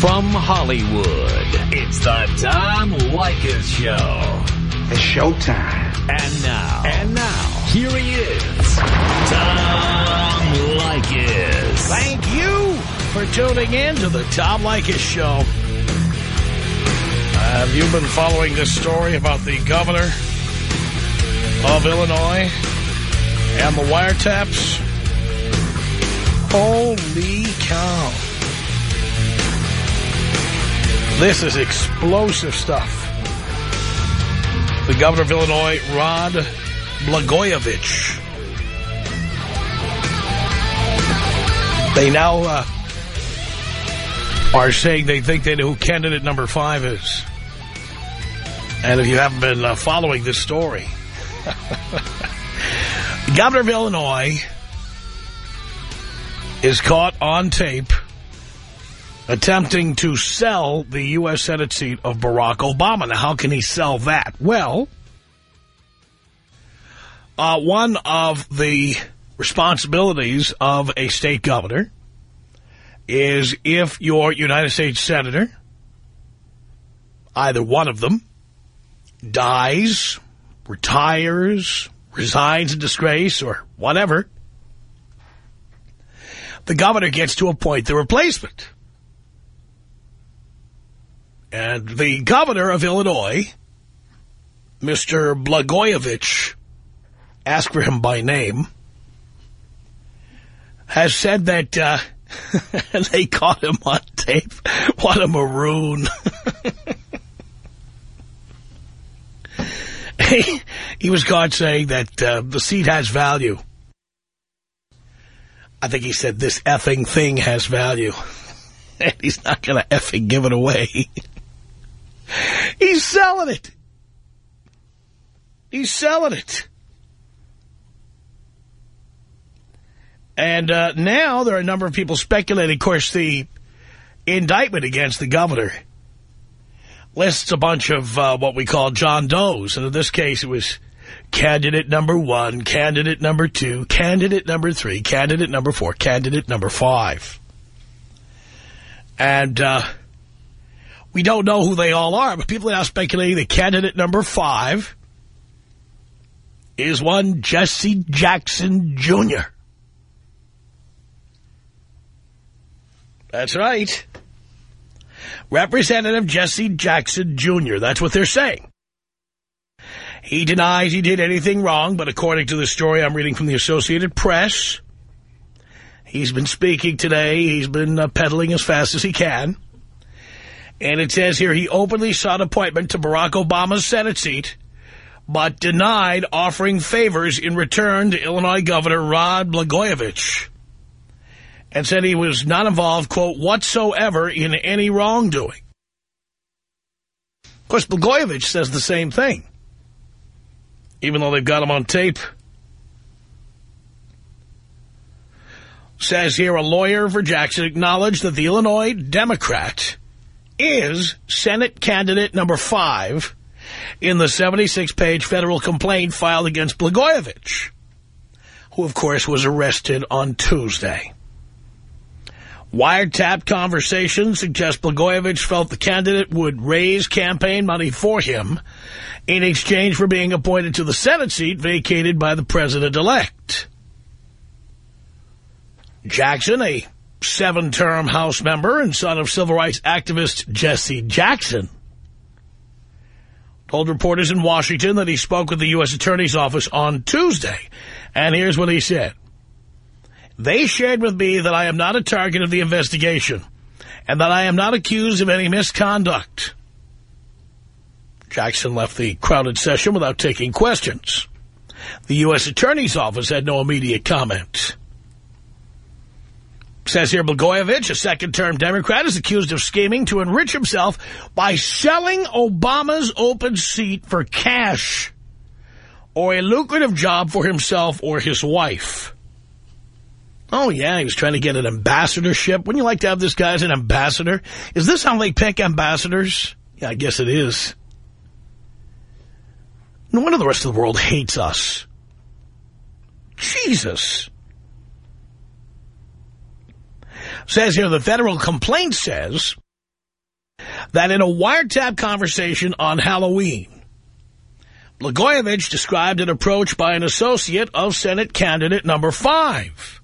From Hollywood, it's the Tom Leykis Show. It's showtime. And now. And now. Here he is. Tom Leykis. Thank you for tuning in to the Tom Leykis Show. Have you been following this story about the governor of Illinois and the wiretaps? Holy cow. This is explosive stuff. The governor of Illinois, Rod Blagojevich. They now uh, are saying they think they know who candidate number five is. And if you haven't been uh, following this story, governor of Illinois is caught on tape attempting to sell the U.S. Senate seat of Barack Obama. Now, how can he sell that? Well, uh, one of the responsibilities of a state governor is if your United States senator, either one of them, dies, retires, resigns in disgrace, or whatever, the governor gets to appoint the replacement. And the governor of Illinois, Mr. Blagojevich, ask for him by name, has said that uh, they caught him on tape. What a maroon. he, he was caught saying that uh, the seat has value. I think he said this effing thing has value. And he's not going to effing give it away. He's selling it. He's selling it. And uh, now there are a number of people speculating. Of course, the indictment against the governor lists a bunch of uh, what we call John Does. And in this case, it was candidate number one, candidate number two, candidate number three, candidate number four, candidate number five. And uh, we don't know who they all are, but people are now speculating that candidate number five is one Jesse Jackson Jr. That's right. Representative Jesse Jackson Jr. That's what they're saying. He denies he did anything wrong, but according to the story I'm reading from the Associated Press, he's been speaking today. He's been uh, pedaling as fast as he can. And it says here he openly sought appointment to Barack Obama's Senate seat, but denied offering favors in return to Illinois Governor Rod Blagojevich and said he was not involved, quote, whatsoever in any wrongdoing. Of course, Blagojevich says the same thing, even though they've got him on tape. Says here a lawyer for Jackson acknowledged that the Illinois Democrat is Senate candidate number five in the 76-page federal complaint filed against Blagojevich, who, of course, was arrested on Tuesday. Wiretap conversations suggest Blagojevich felt the candidate would raise campaign money for him in exchange for being appointed to the Senate seat vacated by the president-elect. Jackson, a seven-term House member and son of civil rights activist Jesse Jackson, told reporters in Washington that he spoke with the U.S. Attorney's Office on Tuesday. And here's what he said. They shared with me that I am not a target of the investigation and that I am not accused of any misconduct. Jackson left the crowded session without taking questions. The U.S. Attorney's Office had no immediate comment. Says here, Blagojevich, a second-term Democrat, is accused of scheming to enrich himself by selling Obama's open seat for cash or a lucrative job for himself or his wife. Oh, yeah, he was trying to get an ambassadorship. Wouldn't you like to have this guy as an ambassador? Is this how they pick ambassadors? Yeah, I guess it is. No wonder the rest of the world hates us. Jesus. Says here, the federal complaint says that in a wiretap conversation on Halloween, Blagojevich described an approach by an associate of Senate candidate number five.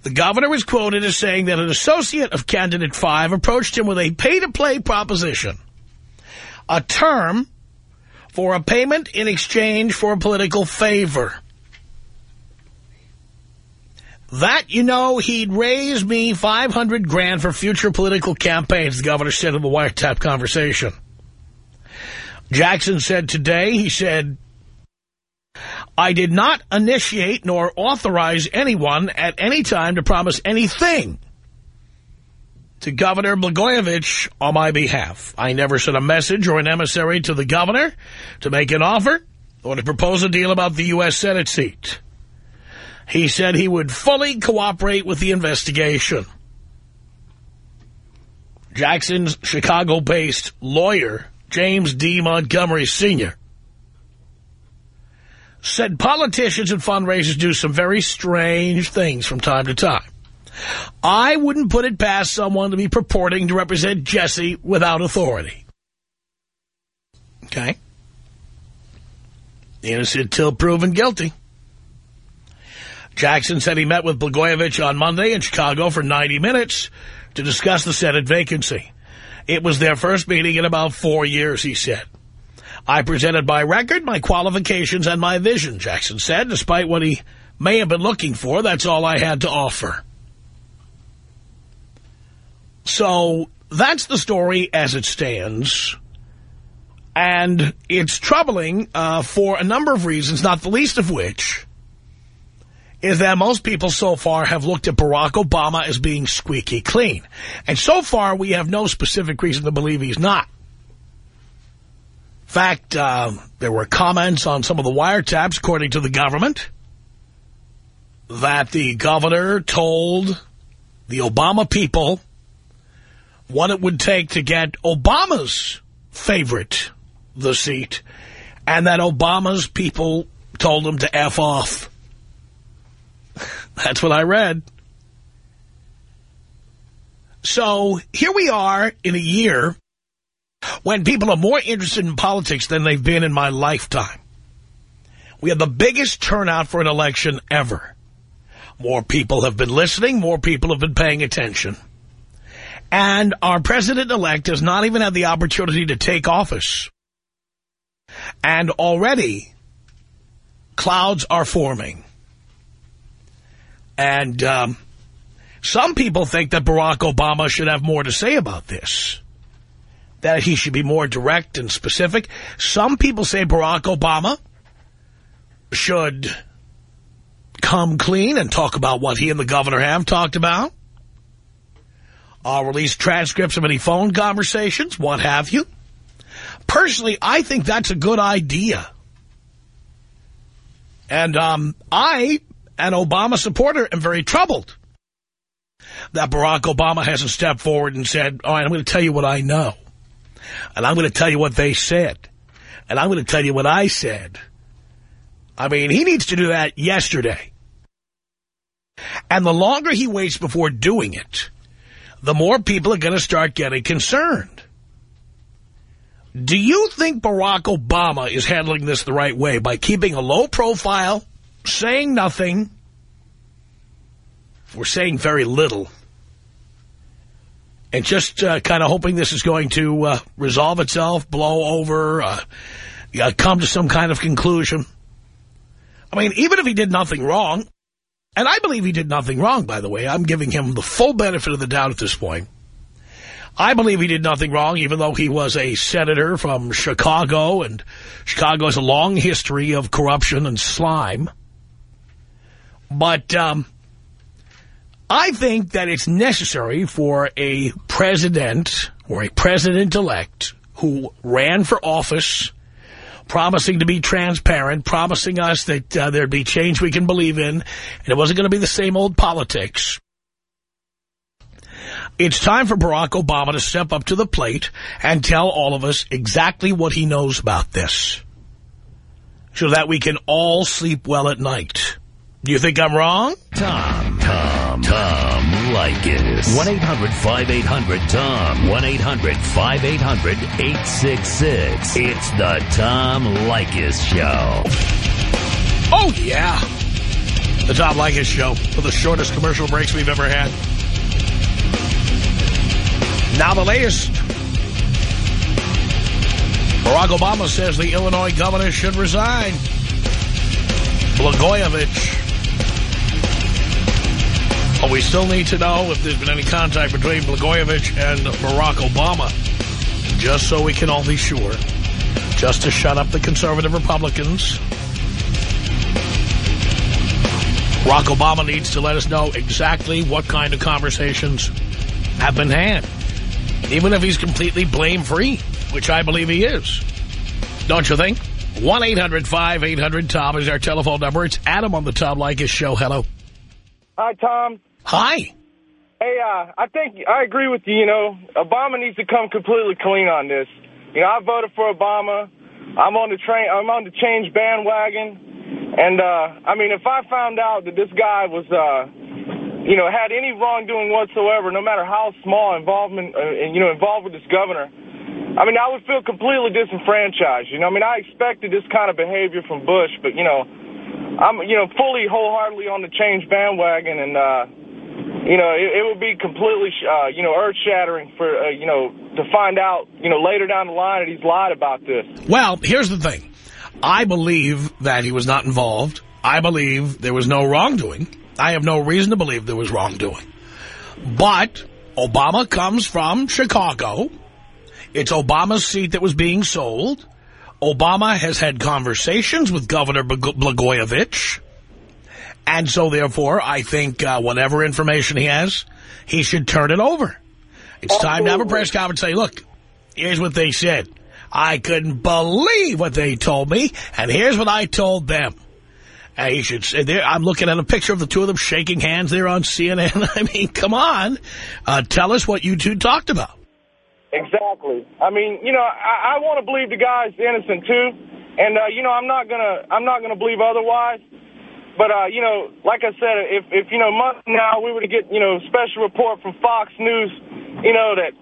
The governor was quoted as saying that an associate of candidate five approached him with a pay-to-play proposition, a term for a payment in exchange for a political favor. That, you know, he'd raise me 500 grand for future political campaigns, the governor said in the wiretap conversation. Jackson said today, he said, I did not initiate nor authorize anyone at any time to promise anything to Governor Blagojevich on my behalf. I never sent a message or an emissary to the governor to make an offer or to propose a deal about the U.S. Senate seat. He said he would fully cooperate with the investigation. Jackson's Chicago-based lawyer, James D. Montgomery Sr., said politicians and fundraisers do some very strange things from time to time. I wouldn't put it past someone to be purporting to represent Jesse without authority. Okay? Innocent till proven guilty. Jackson said he met with Blagojevich on Monday in Chicago for 90 minutes to discuss the Senate vacancy. It was their first meeting in about four years, he said. I presented my record, my qualifications, and my vision, Jackson said. Despite what he may have been looking for, that's all I had to offer. So that's the story as it stands. And it's troubling uh, for a number of reasons, not the least of which is that most people so far have looked at Barack Obama as being squeaky clean. And so far, we have no specific reason to believe he's not. In fact, uh, there were comments on some of the wiretaps, according to the government, that the governor told the Obama people what it would take to get Obama's favorite the seat, and that Obama's people told him to F off. That's what I read. So here we are in a year when people are more interested in politics than they've been in my lifetime. We have the biggest turnout for an election ever. More people have been listening. More people have been paying attention. And our president-elect has not even had the opportunity to take office. And already, clouds are forming. And um, some people think that Barack Obama should have more to say about this. That he should be more direct and specific. Some people say Barack Obama should come clean and talk about what he and the governor have talked about. I'll release transcripts of any phone conversations, what have you. Personally, I think that's a good idea. And um, I, an Obama supporter, am very troubled that Barack Obama hasn't stepped forward and said, all right, I'm going to tell you what I know. And I'm going to tell you what they said. And I'm going to tell you what I said. I mean, he needs to do that yesterday. And the longer he waits before doing it, the more people are going to start getting concerned. Do you think Barack Obama is handling this the right way by keeping a low profile, saying nothing, or saying very little, and just uh, kind of hoping this is going to uh, resolve itself, blow over, uh, come to some kind of conclusion? I mean, even if he did nothing wrong, and I believe he did nothing wrong, by the way. I'm giving him the full benefit of the doubt at this point. I believe he did nothing wrong, even though he was a senator from Chicago, and Chicago has a long history of corruption and slime. But um, I think that it's necessary for a president or a president-elect who ran for office promising to be transparent, promising us that uh, there'd be change we can believe in, and it wasn't going to be the same old politics. It's time for Barack Obama to step up to the plate and tell all of us exactly what he knows about this so that we can all sleep well at night. Do you think I'm wrong? Tom, Tom, Tom Leykis. 1-800-5800-TOM. 1-800-5800-866. It's the Tom Leykis Show. Oh, yeah. The Tom Leykis Show for the shortest commercial breaks we've ever had. Now the latest. Barack Obama says the Illinois governor should resign. Blagojevich. But we still need to know if there's been any contact between Blagojevich and Barack Obama. Just so we can all be sure. Just to shut up the conservative Republicans. Barack Obama needs to let us know exactly what kind of conversations have been had. Even if he's completely blame-free, which I believe he is. Don't you think? 1-800-5800-TOM is our telephone number. It's Adam on the Tom Leykis show. Hello. Hi, Tom. Hi. Hey, uh, I think I agree with you. You know, Obama needs to come completely clean on this. You know, I voted for Obama. I'm on the train. I'm on the change bandwagon. And, uh, I mean, if I found out that this guy was, uh, you know, had any wrongdoing whatsoever, no matter how small involvement, uh, you know, involved with this governor, I mean, I would feel completely disenfranchised. You know, I mean, I expected this kind of behavior from Bush, but, you know, I'm, you know, fully wholeheartedly on the change bandwagon, and, uh, you know, it, it would be completely, uh, you know, earth-shattering for, uh, you know, to find out, you know, later down the line that he's lied about this. Well, here's the thing. I believe that he was not involved. I believe there was no wrongdoing. I have no reason to believe there was wrongdoing. But Obama comes from Chicago. It's Obama's seat that was being sold. Obama has had conversations with Governor Blagojevich. And so, therefore, I think uh, whatever information he has, he should turn it over. It's time to have a press conference and say, look, here's what they said. I couldn't believe what they told me, and here's what I told them. And he should say, there, I'm looking at a picture of the two of them shaking hands there on CNN. I mean, come on. Uh, tell us what you two talked about. Exactly. I mean, you know, I, I want to believe the guy's innocent, too. And, uh, you know, I'm not going to I'm not gonna believe otherwise. But, uh, you know, like I said, if, if you know, months now we were to get, you know, special report from Fox News, you know, that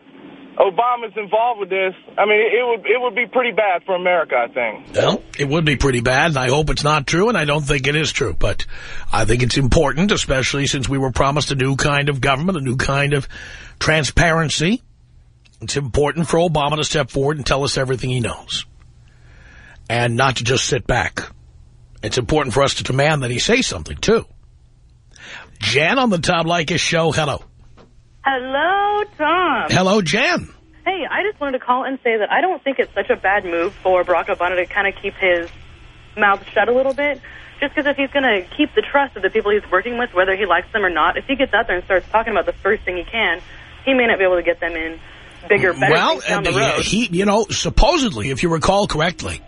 Obama's involved with this, I mean, it, it, would it would be pretty bad for America, I think. Well, it would be pretty bad, and I hope it's not true, and I don't think it is true. But I think it's important, especially since we were promised a new kind of government, a new kind of transparency. It's important for Obama to step forward and tell us everything he knows. And not to just sit back. It's important for us to demand that he say something, too. Jan on the Tom Leykis show, hello. Hello, Tom. Hello, Jan. Hey, I just wanted to call and say that I don't think it's such a bad move for Barack Obama to kind of keep his mouth shut a little bit. Just because if he's going to keep the trust of the people he's working with, whether he likes them or not, if he gets out there and starts talking about the first thing he can, he may not be able to get them in bigger, better well, down the road. he, you know, supposedly, if you recall correctly,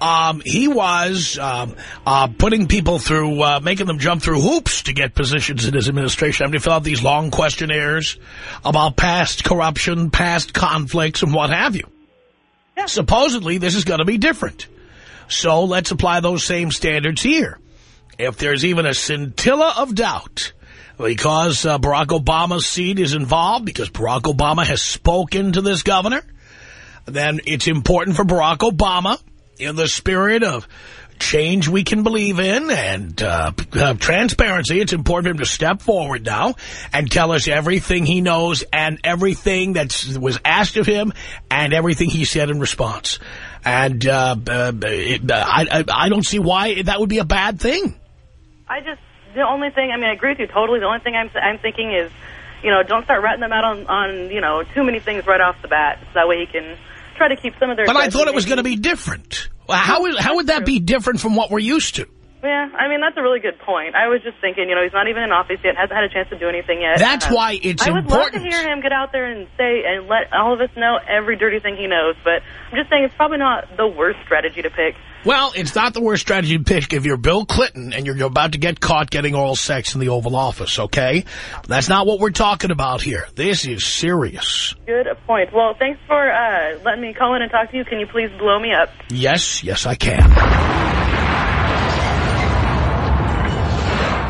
um, he was um, uh, putting people through, uh, making them jump through hoops to get positions in his administration. I mean, fill out these long questionnaires about past corruption, past conflicts, and what have you. Yeah. Supposedly, this is going to be different. So let's apply those same standards here. If there's even a scintilla of doubt because uh, Barack Obama's seat is involved, because Barack Obama has spoken to this governor, then it's important for Barack Obama in the spirit of change we can believe in and uh, uh, transparency, it's important for him to step forward now and tell us everything he knows and everything that was asked of him and everything he said in response. And uh, uh it, I, I, I don't see why that would be a bad thing. I just, the only thing, I mean, I agree with you totally. The only thing I'm, I'm thinking is, you know, don't start ratting them out on, on, you know, too many things right off the bat. So that way he can try to keep some of their... But I thought it was going to be different. How, is, how would that be different from what we're used to? Yeah, I mean, that's a really good point. I was just thinking, you know, he's not even in office yet, hasn't had a chance to do anything yet. That's uh, why it's I important. would love to hear him get out there and say, and let all of us know every dirty thing he knows, but I'm just saying it's probably not the worst strategy to pick. Well, it's not the worst strategy to pick if you're Bill Clinton and you're about to get caught getting oral sex in the Oval Office, okay? That's not what we're talking about here. This is serious. Good point. Well, thanks for uh, letting me call in and talk to you. Can you please blow me up? Yes, yes, I can.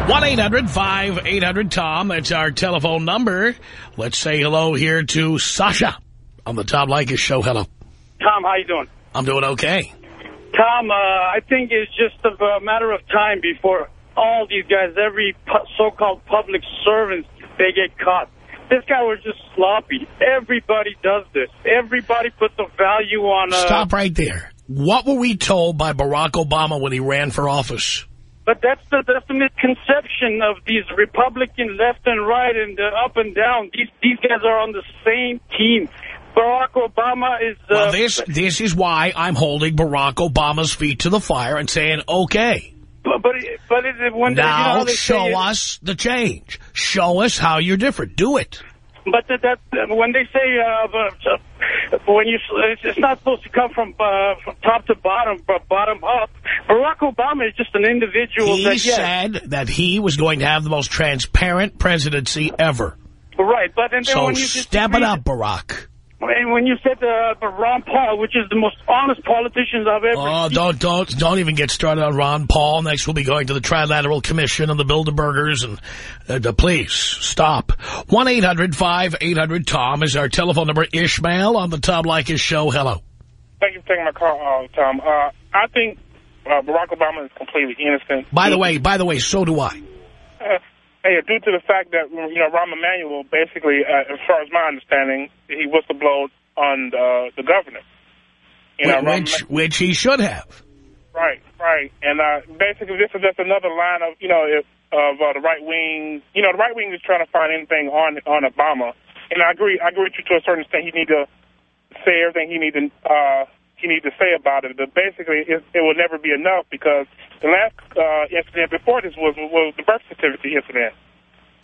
1-800-5800-TOM. That's our telephone number. Let's say hello here to Sasha on the Tom Leykis show. Hello. Tom, how you doing? I'm doing okay. Tom, uh, I think it's just a matter of time before all these guys, every so-called public servants, they get caught. This guy was just sloppy. Everybody does this. Everybody puts a value on... Uh, Stop right there. What were we told by Barack Obama when he ran for office? But that's the, that's the misconception of these Republican left and right and uh, up and down. These these guys are on the same team. Barack Obama is... Uh, well, this, this is why I'm holding Barack Obama's feet to the fire and saying, okay. But, but, but when now, you know, show us the change. Show us how you're different. Do it. But that, that when they say uh, when you it's not supposed to come from uh, from top to bottom, but bottom up. Barack Obama is just an individual. He that, said that he was going to have the most transparent presidency ever. Right, but and then so when you step it up, Barack. And when you said uh, Ron Paul, which is the most honest politicians I've ever Oh, seen. don't, don't, don't even get started on Ron Paul. Next we'll be going to the Trilateral Commission and the Bilderbergers. And uh, the, please, stop. 1-800-5800-TOM is our telephone number. Ishmael on the Tom Leykis show. Hello. Thank you for taking my call, uh, Tom. Uh, I think uh, Barack Obama is completely innocent. By the way, by the way, so do I. Hey, due to the fact that, you know, Rahm Emanuel, basically, uh, as far as my understanding, he whistleblowed on the, the governor. You know, which, which he should have. Right, right. And uh, basically, this is just another line of, you know, if, of uh, the right wing. You know, the right wing is trying to find anything on on Obama. And I agree, I agree with you to a certain extent. He need to say everything he need to uh, he need to say about it. But basically, it, it will never be enough because the last uh, incident before this was was the birth certificate incident.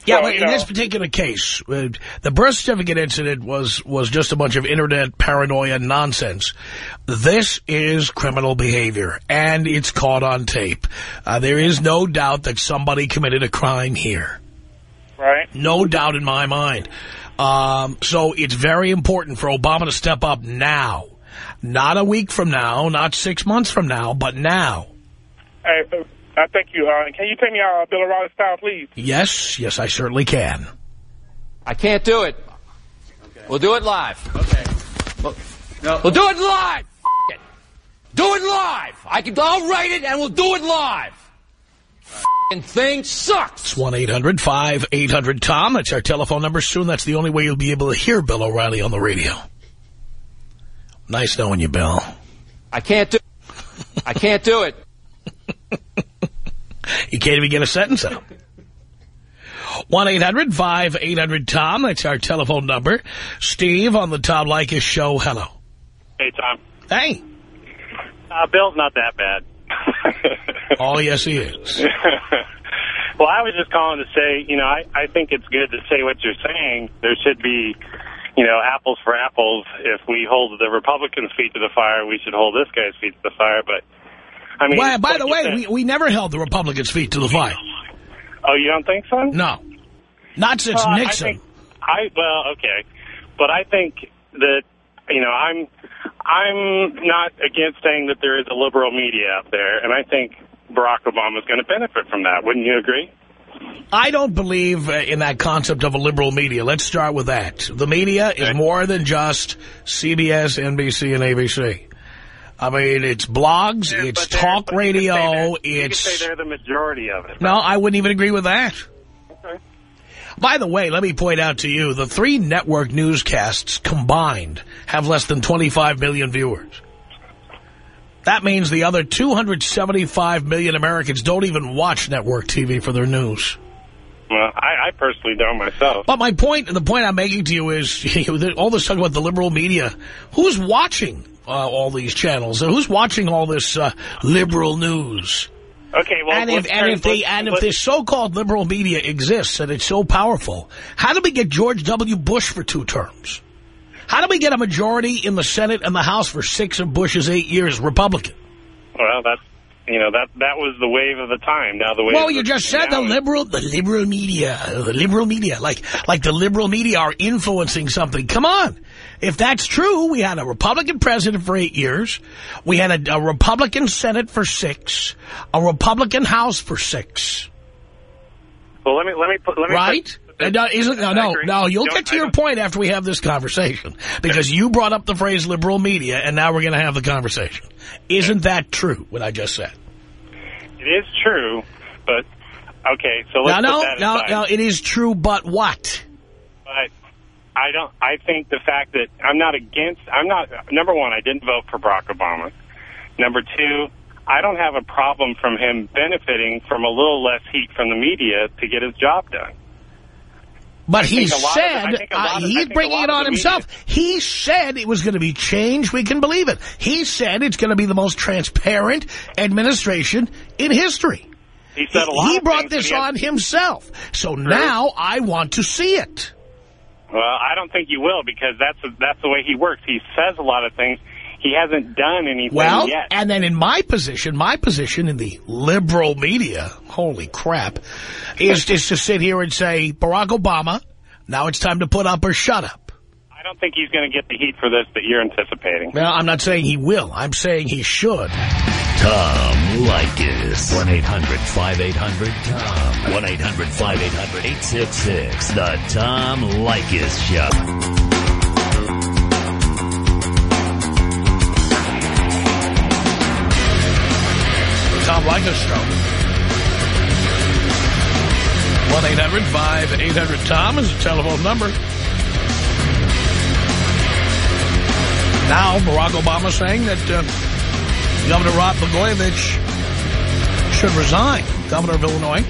Yeah, So, but in know- this particular case, uh, the birth certificate incident was was just a bunch of internet paranoia nonsense. This is criminal behavior, and it's caught on tape. Uh, there is no doubt that somebody committed a crime here. Right. No doubt in my mind. Um, so it's very important for Obama to step up now. Not a week from now, not six months from now, but now. Hey, I thank you. Uh, can you take me out uh, Bill O'Reilly style, please? Yes, yes, I certainly can. I can't do it. Okay. We'll do it live. Okay. We'll, we'll do it live. It. Do it live. I can. I'll write it and we'll do it live. F***ing thing sucks. It's 1-800-5800-TOM. That's our telephone number. Soon that's the only way you'll be able to hear Bill O'Reilly on the radio. Nice knowing you, Bill. I can't do. I can't do it. You can't even get a sentence out. 1-800-5800-TOM. That's our telephone number. Steve on the Tom Leykis show. Hello. Hey, Tom. Hey. Uh, Bill's not that bad. Oh, yes, he is. well, I was just calling to say, you know, I, I think it's good to say what you're saying. There should be, you know, apples for apples. If we hold the Republicans' feet to the fire, we should hold this guy's feet to the fire. But, I mean... Well, by the way, said- we, we never held the Republicans' feet to the fire. Oh, you don't think so? No. Not since uh, Well, Nixon. I, think, I well, okay, but I think that you know I'm I'm not against saying that there is a liberal media out there, and I think Barack Obama is going to benefit from that. Wouldn't you agree? I don't believe uh, in that concept of a liberal media. Let's start with that. The media is more than just CBS, NBC, and ABC. I mean, it's blogs, it's But talk but you could say radio, that- You it's... say they're the majority of it. No, I wouldn't even agree with that. Okay. By the way, let me point out to you, the three network newscasts combined have less than 25 million viewers. That means the other 275 million Americans don't even watch network TV for their news. Well, I, I personally don't myself. But my point, the point I'm making to you is, you know, all this talk about the liberal media. Who's watching uh, all these channels? Who's watching all this uh, liberal news? Okay, well, and if and if they and if this so-called liberal media exists and it's so powerful, how did we get George W. Bush for two terms? How do we get a majority in the Senate and the House for six of Bush's eight years Republican? well, that's you know that that was the wave of the time. Now the wave. Well, you just said the liberal, the liberal media, the liberal media, like like the liberal media are influencing something. Come on. If that's true, we had a Republican president for eight years. We had a, a Republican Senate for six. A Republican House for six. Well, let me let me put let me Right? Put, And, uh, isn't, no, no, no, you'll Don't- get to I your don't- point after we have this conversation. Because you brought up the phrase liberal media, and now we're going to have the conversation. Isn't that true, what I just said? It is true, but okay. So No, let's no, that no, no, it is true, but what? But I don't. I think the fact that I'm not against. I'm not. Number one, I didn't vote for Barack Obama. Number two, I don't have a problem from him benefiting from a little less heat from the media to get his job done. But he think a lot of- said, a lot uh, he's bringing it on himself. He said it was going to be changed. We can believe it. He said it's going to be the most transparent administration in history. He said a lot. He of brought this he on himself. So now I want to see it. Well, I don't think you will because that's that's the way he works. He says a lot of things. He hasn't done anything Well, yet. and then in my position, my position in the liberal media, holy crap, is, is to sit here and say, Barack Obama, now it's time to put up or shut up. I don't think he's going to get the heat for this that you're anticipating. Well, I'm not saying he will. I'm saying he should. Tom Leykis. 1-800-5800-TOM. 1-800-5800-866. The Tom Leykis Show. Tom Leykis Show. 1-800-5800-TOM is the telephone number. Now, Barack Obama saying that uh, Governor Rod Blagojevich should resign, governor of Illinois.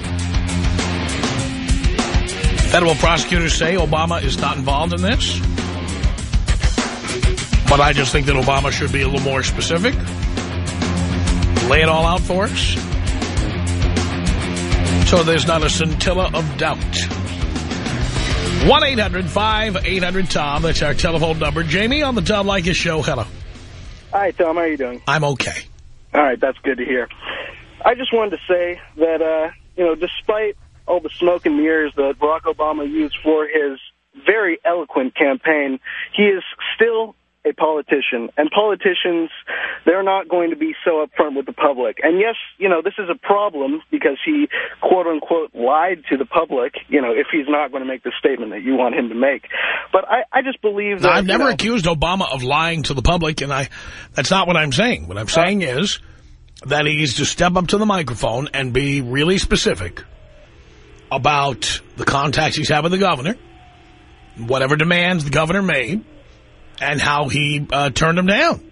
Federal prosecutors say Obama is not involved in this. But I just think that Obama should be a little more specific. Lay it all out for us. So there's not a scintilla of doubt. 1-800-5800-TOM. That's our telephone number. Jamie on the Tom Leykis show. Hello. Hi, Tom. How are you doing? I'm okay. All right, that's good to hear. I just wanted to say that, uh, you know, despite all the smoke and mirrors that Barack Obama used for his very eloquent campaign, he is still a politician. And politicians, they're not going to be so upfront with the public. And yes, you know, this is a problem because he, quote unquote, lied to the public, you know, if he's not going to make the statement that you want him to make. But I, I just believe that... Now, I've never you know, accused Obama of lying to the public, and I that's not what I'm saying. What I'm uh, saying is that he needs to step up to the microphone and be really specific about the contacts he's had with the governor, whatever demands the governor made, and how he uh, turned them down.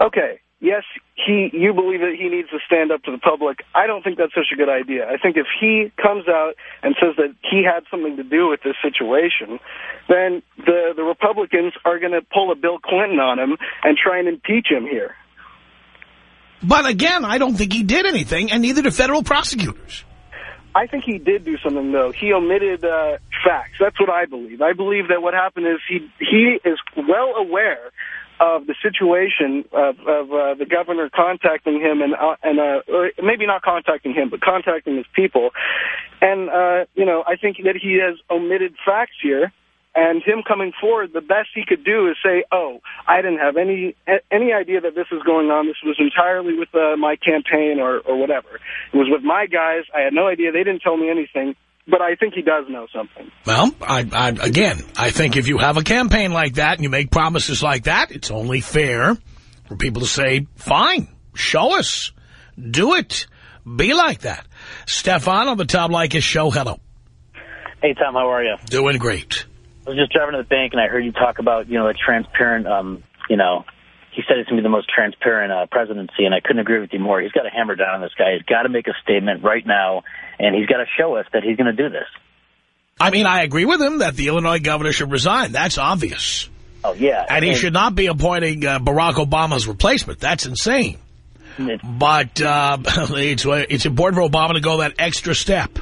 Okay. Yes, he. You believe that he needs to stand up to the public. I don't think that's such a good idea. I think if he comes out and says that he had something to do with this situation, then the the Republicans are going to pull a Bill Clinton on him and try and impeach him here. But again, I don't think he did anything, and neither do federal prosecutors. I think he did do something, though. He omitted uh, facts. That's what I believe. I believe that what happened is he he is well aware of the situation of, of uh, the governor contacting him and uh, and uh, or maybe not contacting him, but contacting his people. And uh, you know, I think that he has omitted facts here. And him coming forward, the best he could do is say, "Oh, I didn't have any any idea that this was going on. This was entirely with uh, my campaign or or whatever. It was with my guys. I had no idea. They didn't tell me anything." But I think he does know something. Well, I, I, again, I think if you have a campaign like that and you make promises like that, it's only fair for people to say, fine, show us, do it, be like that. Stefan on the Tom Leykis show, hello. Hey, Tom, how are you? Doing great. I was just driving to the bank, and I heard you talk about, you know, a transparent, um, you know, he said it's going to be the most transparent uh, presidency, and I couldn't agree with you more. He's got to hammer down on this guy. He's got to make a statement right now, and he's got to show us that he's going to do this. I mean, I agree with him that the Illinois governor should resign. That's obvious. Oh, yeah. And he should not be appointing uh, Barack Obama's replacement. That's insane. But uh, it's, it's important for Obama to go that extra step.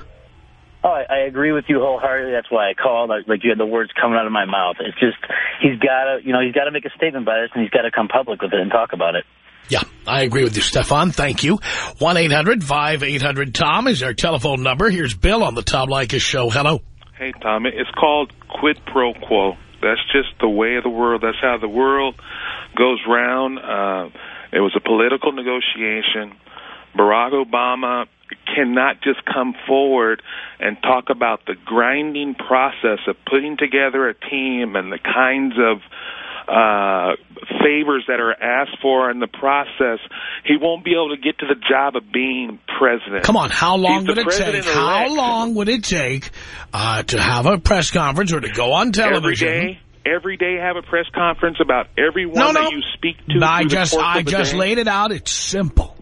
Oh, I, I agree with you wholeheartedly. That's why I called. I, like you had the words coming out of my mouth. It's just he's got to, you know, he's got to make a statement by this, and he's got to come public with it and talk about it. Yeah, I agree with you, Stefan. Thank you. 1-800-5800-TOM is our telephone number. Here's Bill on the Tom Leykis show. Hello. Hey, Tom, it's called quid pro quo. That's just the way of the world. That's how the world goes round. Uh, it was a political negotiation. Barack Obama cannot just come forward and talk about the grinding process of putting together a team and the kinds of uh, favors that are asked for in the process, he won't be able to get to the job of being president. Come on, how long would it take? How long would it take uh, to have a press conference or to go on television? Every day, every day have a press conference about everyone No, no. that you speak to. I just I just day. laid it out. It's simple.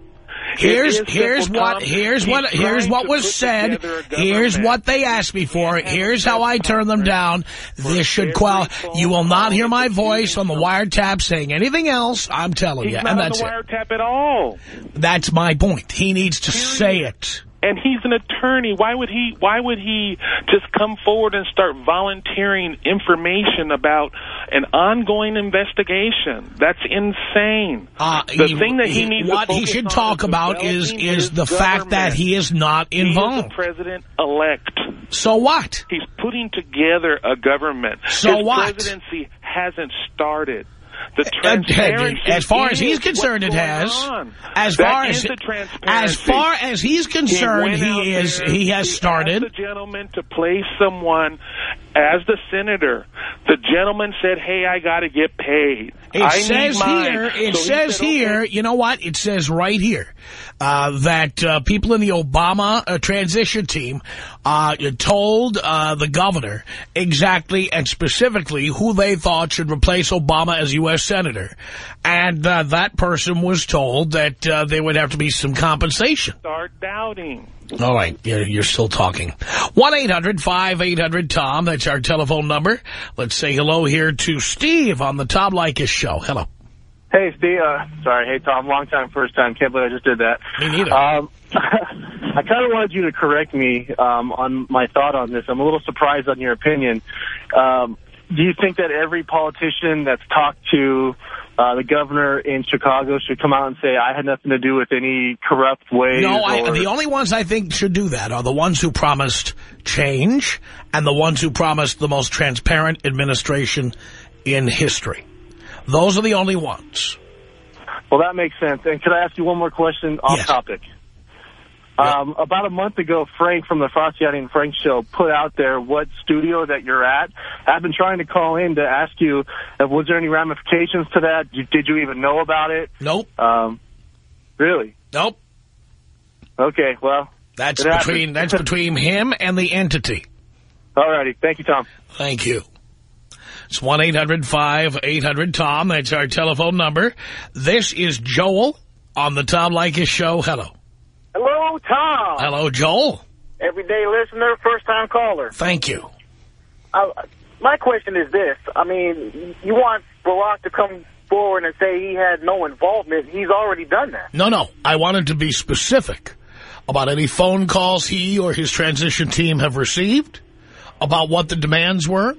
Here's here's what here's what here's what was said. Here's what they asked me for. Here's how I turn them down. This should qual. You will not hear my voice on the wiretap saying anything else. I'm telling you, and that's it. wiretap at all. That's my point. He needs to say it. And he's an attorney. Why would he? Why would he just come forward and start volunteering information about an ongoing investigation? That's insane. Uh, the thing that he needs what to he should talk about is is the fact that he is not He is the involved. president-elect. So what? He's putting together a government. So His what? presidency hasn't started. The transparency as far as he's concerned, it has. on. As That far as as far as he's concerned, he is there, he has started. the gentleman to play someone as the senator. The gentleman said, "Hey, I got to get paid. It I says here, it So he says said, "Okay." here, you know what? It says right here uh, that uh, people in the Obama uh, transition team uh, told uh, the governor exactly and specifically who they thought should replace Obama as U.S. senator. And uh, that person was told that there would have to be some compensation. Start doubting. All right, you're, you're still talking. 1-800-5800-TOM, that's our telephone number. Let's say hello here to Steve on the Tom Leykis show. Hello. Hey, Steve. Uh, sorry. Hey, Tom. Long time, first time. Can't believe I just did that. Me neither. Um, I kind of wanted you to correct me um, on my thought on this. I'm a little surprised on your opinion. Um, do you think that every politician that's talked to uh, the governor in Chicago should come out and say, I had nothing to do with any corrupt ways? No, I, the only ones I think should do that are the ones who promised change and the ones who promised the most transparent administration in history. Those are the only ones. Well, that makes sense. And could I ask you one more question off Yes. topic? Um, about a month ago, Frank from the Frosty and Frank show put out there what studio that you're at. I've been trying to call in to ask you, uh, was there any ramifications to that? Did did you even know about it? Nope. Um, really? Nope. Okay, well. That's between that's between him and the entity. All righty. Thank you, Tom. Thank you. It's 1-800-5800-TOM. That's our telephone number. This is Joel on the Tom Leykis show. Hello. Hello, Tom. Hello, Joel. Everyday listener, first-time caller. Thank you. Uh, my question is this. I mean, you want Barack to come forward and say he had no involvement. He's already done that. No, no. I wanted to be specific about any phone calls he or his transition team have received, about what the demands were,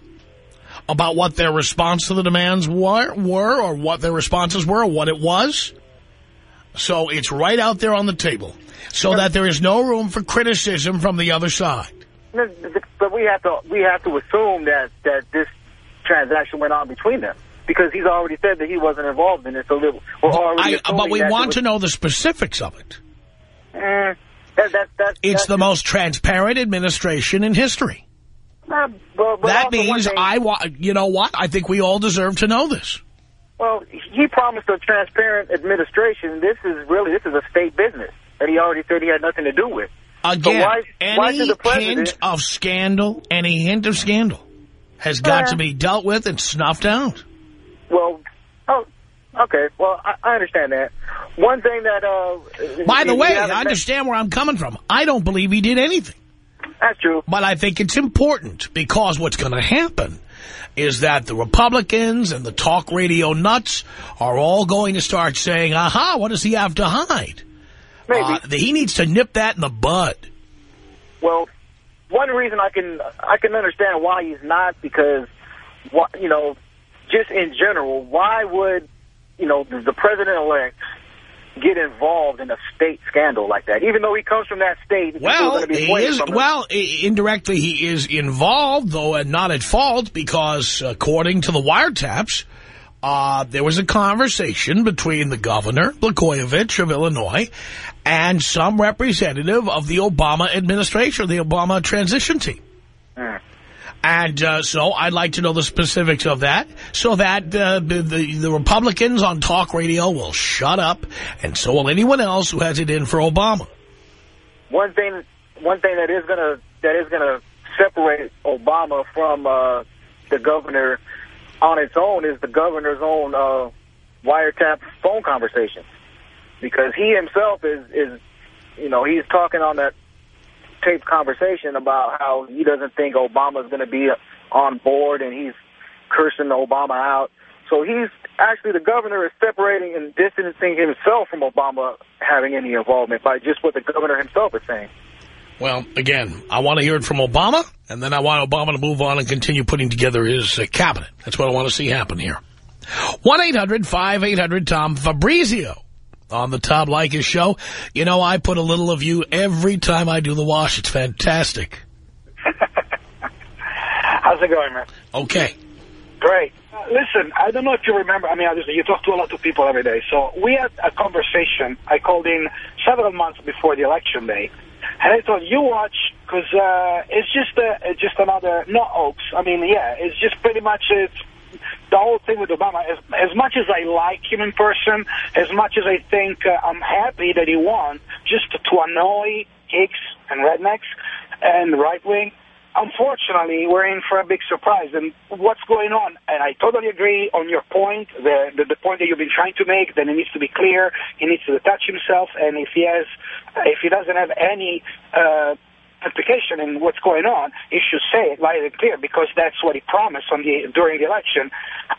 about what their response to the demands were, were or what their responses were, or what it was. So it's right out there on the table so that there is no room for criticism from the other side. But we have to we have to assume that that this transaction went on between them because he's already said that he wasn't involved in it. So we're already I, but we want to know the specifics of it. Eh, that, that, that, It's the most transparent administration in history. Uh, well, but That means thing- I want, you know what? I think we all deserve to know this. Well, he promised a transparent administration. This is really this is a state business that he already said he had nothing to do with. Again, so why, why any should the president? hint of scandal, any hint of scandal has got Uh, to be dealt with and snuffed out. Well, oh, okay. Well, I, I understand that. One thing that uh, By the way, I understand where I'm coming from. I don't believe he did anything. That's true. But I think it's important because what's going to happen is that the Republicans and the talk radio nuts are all going to start saying, aha, what does he have to hide? Maybe. Uh, he needs to nip that in the bud. Well, one reason I can I can understand why he's not because, you know, just in general, why would you know the, the president elect get involved in a state scandal like that? Even though he comes from that state, Well, be he is, well, indirectly he is involved, though, and not at fault, because according to the wiretaps, uh, there was a conversation between the governor, Blagojevich of Illinois, and some representative of the Obama administration, the Obama transition team. And uh, so I'd like to know the specifics of that so that uh, the, the, the Republicans on talk radio will shut up, and so will anyone else who has it in for Obama. One thing, one thing that is gonna that is gonna separate Obama from uh, the governor on its own is the governor's own uh, wiretap phone conversations, because he himself is is you know he's talking on that taped conversation about how he doesn't think Obama's going to be on board, and he's cursing Obama out. So he's actually the governor is separating and distancing himself from Obama having any involvement by just what the governor himself is saying. Well, again, I want to hear it from Obama, and then I want Obama to move on and continue putting together his uh, cabinet. That's what I want to see happen here. 1-800-5800-TOM Fabrizio on the Tom Leykis show. You know, I put a little of you every time I do the wash. It's fantastic. How's it going, man? Okay. Great. Uh, listen, I don't know if you remember. I mean, obviously, you talk to a lot of people every day. So we had a conversation. I called in several months before the election day. And I thought, you watch, because uh, it's just a, just another, not hoax. I mean, yeah, it's just pretty much, it's the whole thing with Obama, as, as much as I like him in person, as much as I think uh, I'm happy that he won, just to annoy hicks and rednecks and right-wing, unfortunately, we're in for a big surprise. And what's going on? And I totally agree on your point, the, the, the point that you've been trying to make, that it needs to be clear, he needs to detach himself, and if he has, if he doesn't have any uh, implication in what's going on, he should say it loud and clear because that's what he promised on the during the election.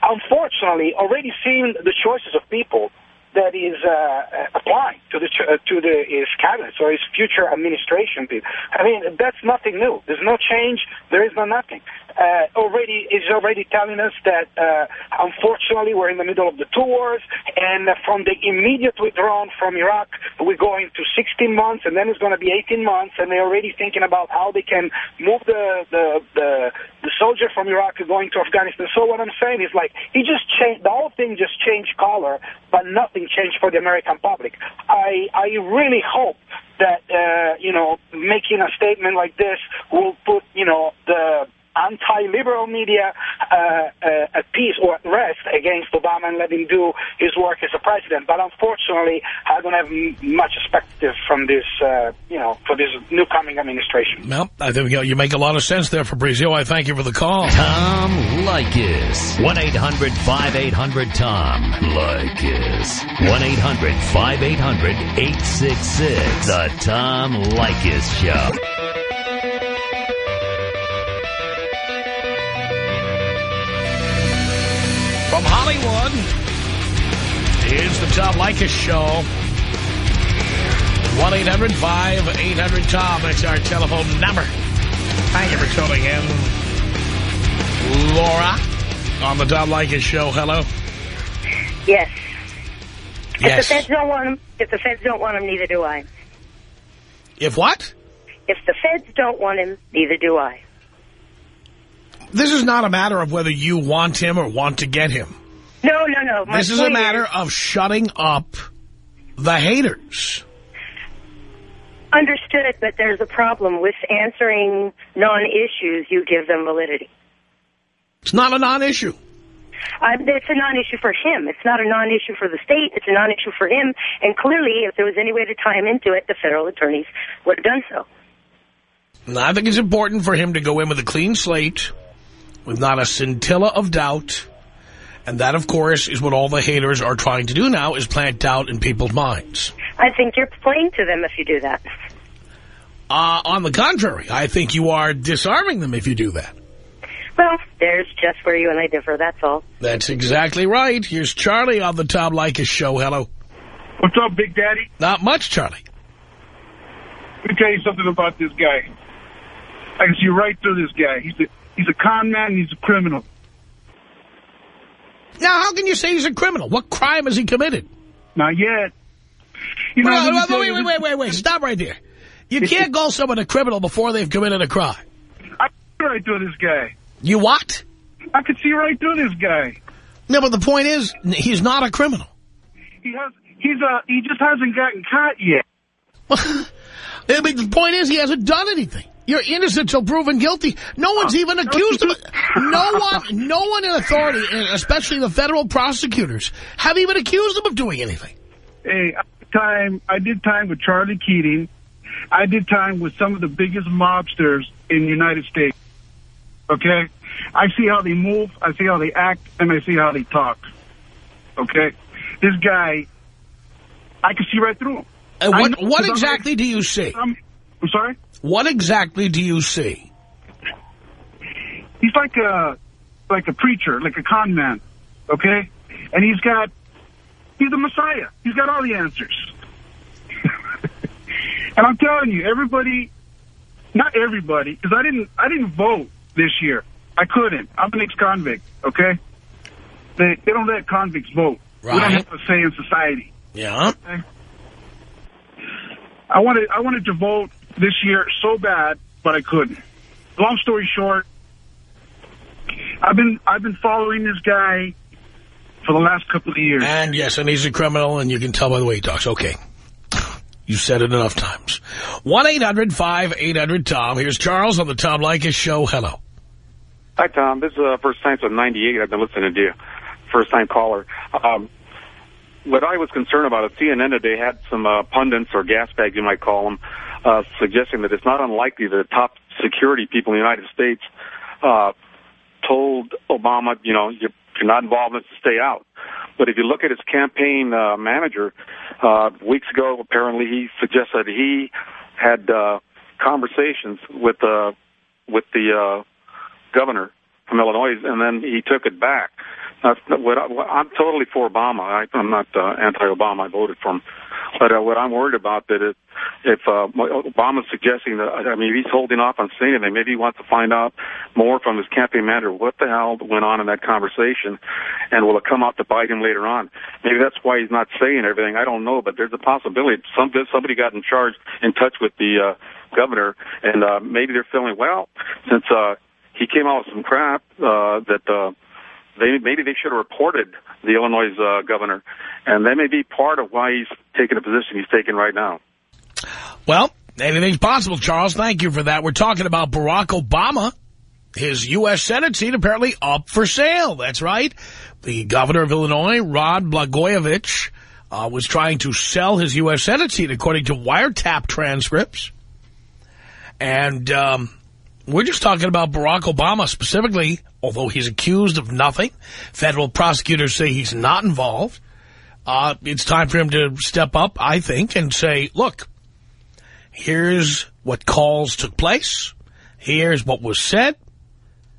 Unfortunately, already seeing the choices of people that is uh, applying to the uh, to the his cabinet or his future administration. I mean, that's nothing new. There's no change. There is no nothing. Uh, already is already telling us that uh, unfortunately we're in the middle of the two wars, and from the immediate withdrawal from Iraq, we're going to 16 months, and then it's going to be 18 months, and they're already thinking about how they can move the the the, the soldier from Iraq going to Afghanistan. So what I'm saying is like he just changed the whole thing, just changed color, but nothing changed for the American public. I I really hope that uh, you know making a statement like this will put you know the anti-liberal media uh, uh, at peace or at rest against Obama and let him do his work as a president. But unfortunately, I don't have m- much perspective from this, uh, you know, for this new coming administration. Well, I think you make a lot of sense there, Fabrizio. I thank you for the call. Tom Leykis. 1-800-5800-TOM. Leykis. 1-800-5800-866. The Tom Leykis Show. From Hollywood, here's the Tom Leykis Show. 1-800-5800-TOM. That's our telephone number. Thank you for tuning in. Laura on the Tom Leykis Show. Hello. Yes. Yes. If the feds don't want him, if the feds don't want him, neither do I. If what? If the feds don't want him, neither do I. This is not a matter of whether you want him or want to get him. No, no, no. My This is a matter of shutting up the haters. Understood, but there's a problem with answering non-issues. You give them validity. It's not a non-issue. Uh, it's a non-issue for him. It's not a non-issue for the state. It's a non-issue for him. And clearly, if there was any way to tie him into it, the federal attorneys would have done so. I think it's important for him to go in with a clean slate, with not a scintilla of doubt. And that, of course, is what all the haters are trying to do now, is plant doubt in people's minds. I think you're playing to them if you do that. Uh, on the contrary, I think you are disarming them if you do that. Well, there's just where you and I differ. That's all. That's exactly right. Here's Charlie on the Tom Leykis show. Hello. What's up, Big Daddy? Not much, Charlie. Let me tell you something about this guy. I can see right through this guy. He's a he's a con man. He's a criminal. Now, how can you say he's a criminal? What crime has he committed? Not yet. You know, Well, me wait, wait, wait, wait, wait, wait. Stop right there. You can't call someone a criminal before they've committed a crime. I can see right through this guy. You what? I can see right through this guy. No, but the point is, he's not a criminal. He has. He's a. He just hasn't gotten caught yet. I mean, the point is, he hasn't done anything. You're innocent till proven guilty. No one's oh, even accused of it. No one, no one in authority, eh, especially the federal prosecutors, have even accused him of doing anything. Hey, time. I did time with Charlie Keating. I did time with some of the biggest mobsters in the United States. Okay, I see how they move. I see how they act, and I see how they talk. Okay, this guy, I can see right through him. What, what exactly do you see? I'm, I'm sorry. What exactly do you see? He's like a like a preacher, like a con man, okay? And he's got he's the Messiah. He's got all the answers. and I'm telling you, everybody, not everybody, because I didn't I didn't vote this year. I couldn't. I'm an ex-convict, okay? They they don't let convicts vote. We don't Right. have a say in society. Yeah. Okay? I wanted I wanted to vote this year so bad, but I couldn't. Long story short, I've been I've been following this guy for the last couple of years. And yes, and he's a criminal, and you can tell by the way he talks. Okay. You said it enough times. 1-800-5800-TOM. Here's Charles on the Tom Leykis Show. Hello. Hi, Tom. This is the first time since 98 I've been listening to you. First time caller. Um, what I was concerned about at CNN today had some uh, pundits or gas bags, you might call them, uh, suggesting that it's not unlikely that top security people in the United States uh, told Obama, you know, you're, you're not involved in this, stay out. But if you look at his campaign uh, manager, uh, weeks ago, apparently he suggested he had uh, conversations with uh, with the uh, governor from Illinois, and then he took it back. That's what I, I'm totally for Obama. I, I'm not uh, anti-Obama. I voted for him. But uh, what I'm worried about that if, if uh, Obama's suggesting that, I mean, he's holding off on saying anything. Maybe he wants to find out more from his campaign manager what the hell went on in that conversation, and will it come out to bite him later on? Maybe that's why he's not saying everything. I don't know, but there's a possibility. Some somebody got in charge, in touch with the uh, governor, and uh, maybe they're feeling well since uh, he came out with some crap uh, that. Uh, they maybe they should have reported the Illinois uh, governor, and that may be part of why he's taking the position he's taking right now. Well, anything's possible, Charles. Thank you for that. We're talking about Barack Obama. His U.S. Senate seat apparently up for sale. That's right. The governor of Illinois, Rod Blagojevich, uh, was trying to sell his U.S. Senate seat according to wiretap transcripts. And um, we're just talking about Barack Obama specifically, although he's accused of nothing. Federal prosecutors say he's not involved. Uh, it's time for him to step up, I think, and say, look, here's what calls took place. Here's what was said.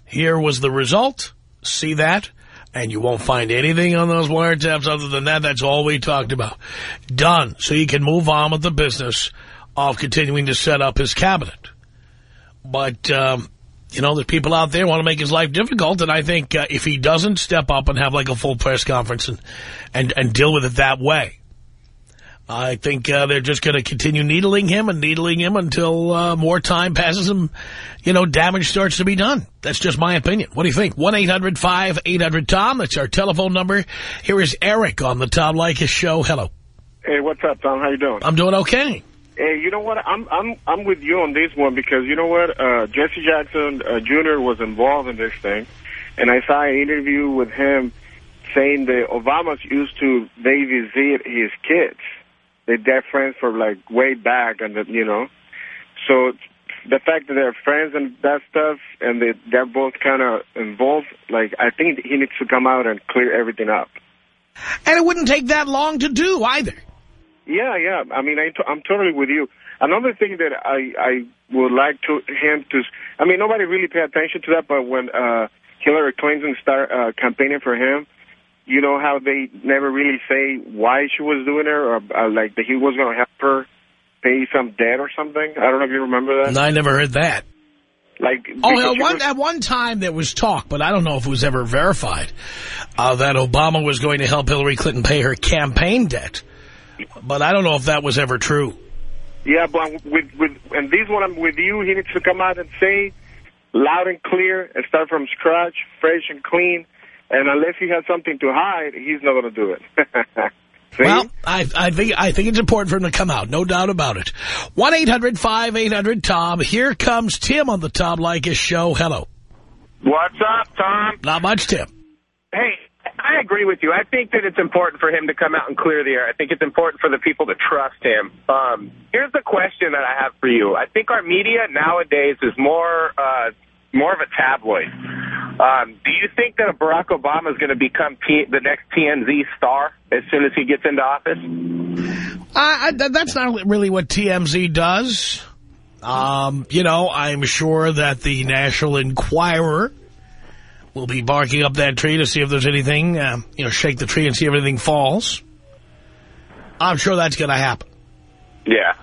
Here was the result. See that? And you won't find anything on those wiretaps other than that. That's all we talked about. Done. So you can move on with the business of continuing to set up his cabinet. But, um, you know, there's people out there want to make his life difficult, and I think uh, if he doesn't step up and have like a full press conference and, and, and deal with it that way, I think uh, they're just going to continue needling him and needling him until uh, more time passes and, you know, damage starts to be done. That's just my opinion. What do you think? 1-800-5800-TOM. That's our telephone number. Here is Eric on the Tom Leykis show. Hello. Hey, what's up, Tom? How you doing? I'm doing okay. Hey, you know what? I'm I'm I'm with you on this one because you know what? Uh, Jesse Jackson uh, Jr. was involved in this thing, and I saw an interview with him saying that Obama's used to they visit his kids. They they're friends for like way back, and that you know, so the fact that they're friends and that stuff, and they they're both kind of involved. Like I think he needs to come out and clear everything up. And it wouldn't take that long to do either. Yeah, yeah. I mean, I t I'm totally with you. Another thing that I I would like to him to. I mean, nobody really pay attention to that, but when uh, Hillary Clinton start uh, campaigning for him, you know how they never really say why she was doing it, or uh, like that he was going to help her pay some debt or something. I don't know if you remember that. No, I never heard that. Like Oh, at one, was- at one time there was talk, but I don't know if it was ever verified, uh, that Obama was going to help Hillary Clinton pay her campaign debt. But I don't know if that was ever true. Yeah, but with with and this one I'm with you. He needs to come out and say loud and clear and start from scratch, fresh and clean, And unless he has something to hide, he's not going to do it. Well, I, I think I think it's important for him to come out, no doubt about it. 1-800-5800-TOM. Here comes Tim on the Tom Leykis show. Hello. What's up, Tom? Not much, Tim. Hey, I agree with you. I think that it's important for him to come out and clear the air. I think it's important for the people to trust him. Um, here's the question that I have for you. I think our media nowadays is more uh, more of a tabloid. Um, do you think that Barack Obama is going to become the next TMZ star as soon as he gets into office? I, that's not really what TMZ does. Um, you know, I'm sure that the National Enquirer will be barking up that tree to see if there's anything, um, you know, shake the tree and see if anything falls. I'm sure that's going to happen. Yeah.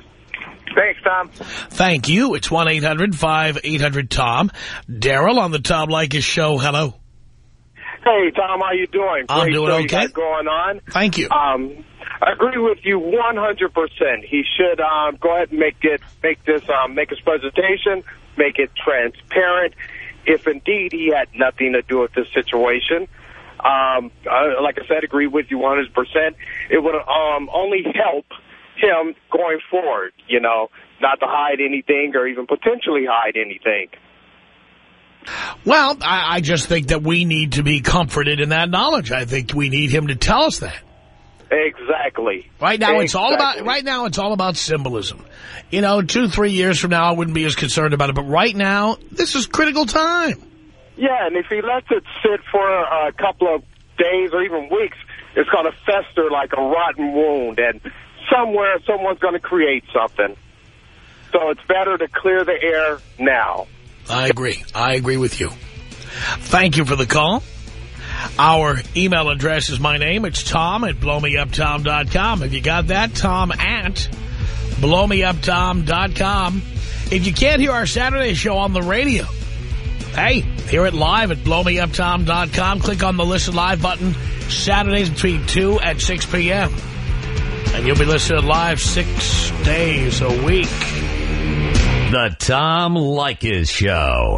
Thanks, Tom. Thank you. It's 1-800-5800-TOM. Daryl on the Tom Leykis show. Hello. Hey, Tom, how you doing? I'm Great doing okay. going on. Thank you. Um, I agree with you 100%. He should um, go ahead and make it, make this, um, make his presentation, make it transparent. If indeed he had nothing to do with this situation, um, uh, like I said, agree with you 100%. It would um, only help him going forward, you know, not to hide anything or even potentially hide anything. Well, I, I just think that we need to be comforted in that knowledge. I think we need him to tell us that. Exactly. Right now, it's all about. Right now, it's all about symbolism. You know, two, three years from now, I wouldn't be as concerned about it. But right now, this is critical time. Yeah, and if he lets it sit for a couple of days or even weeks, it's going to fester like a rotten wound, and somewhere someone's going to create something. So it's better to clear the air now. I agree. I agree with you. Thank you for the call. Our email address is my name. It's Tom at blowmeuptom.com. Have you got that? Tom at blowmeuptom.com. If you can't hear our Saturday show on the radio, hey, hear it live at blowmeuptom.com. Click on the Listen Live button Saturdays between 2 and 6 p.m. And you'll be listening live six days a week. The Tom Leykis Show.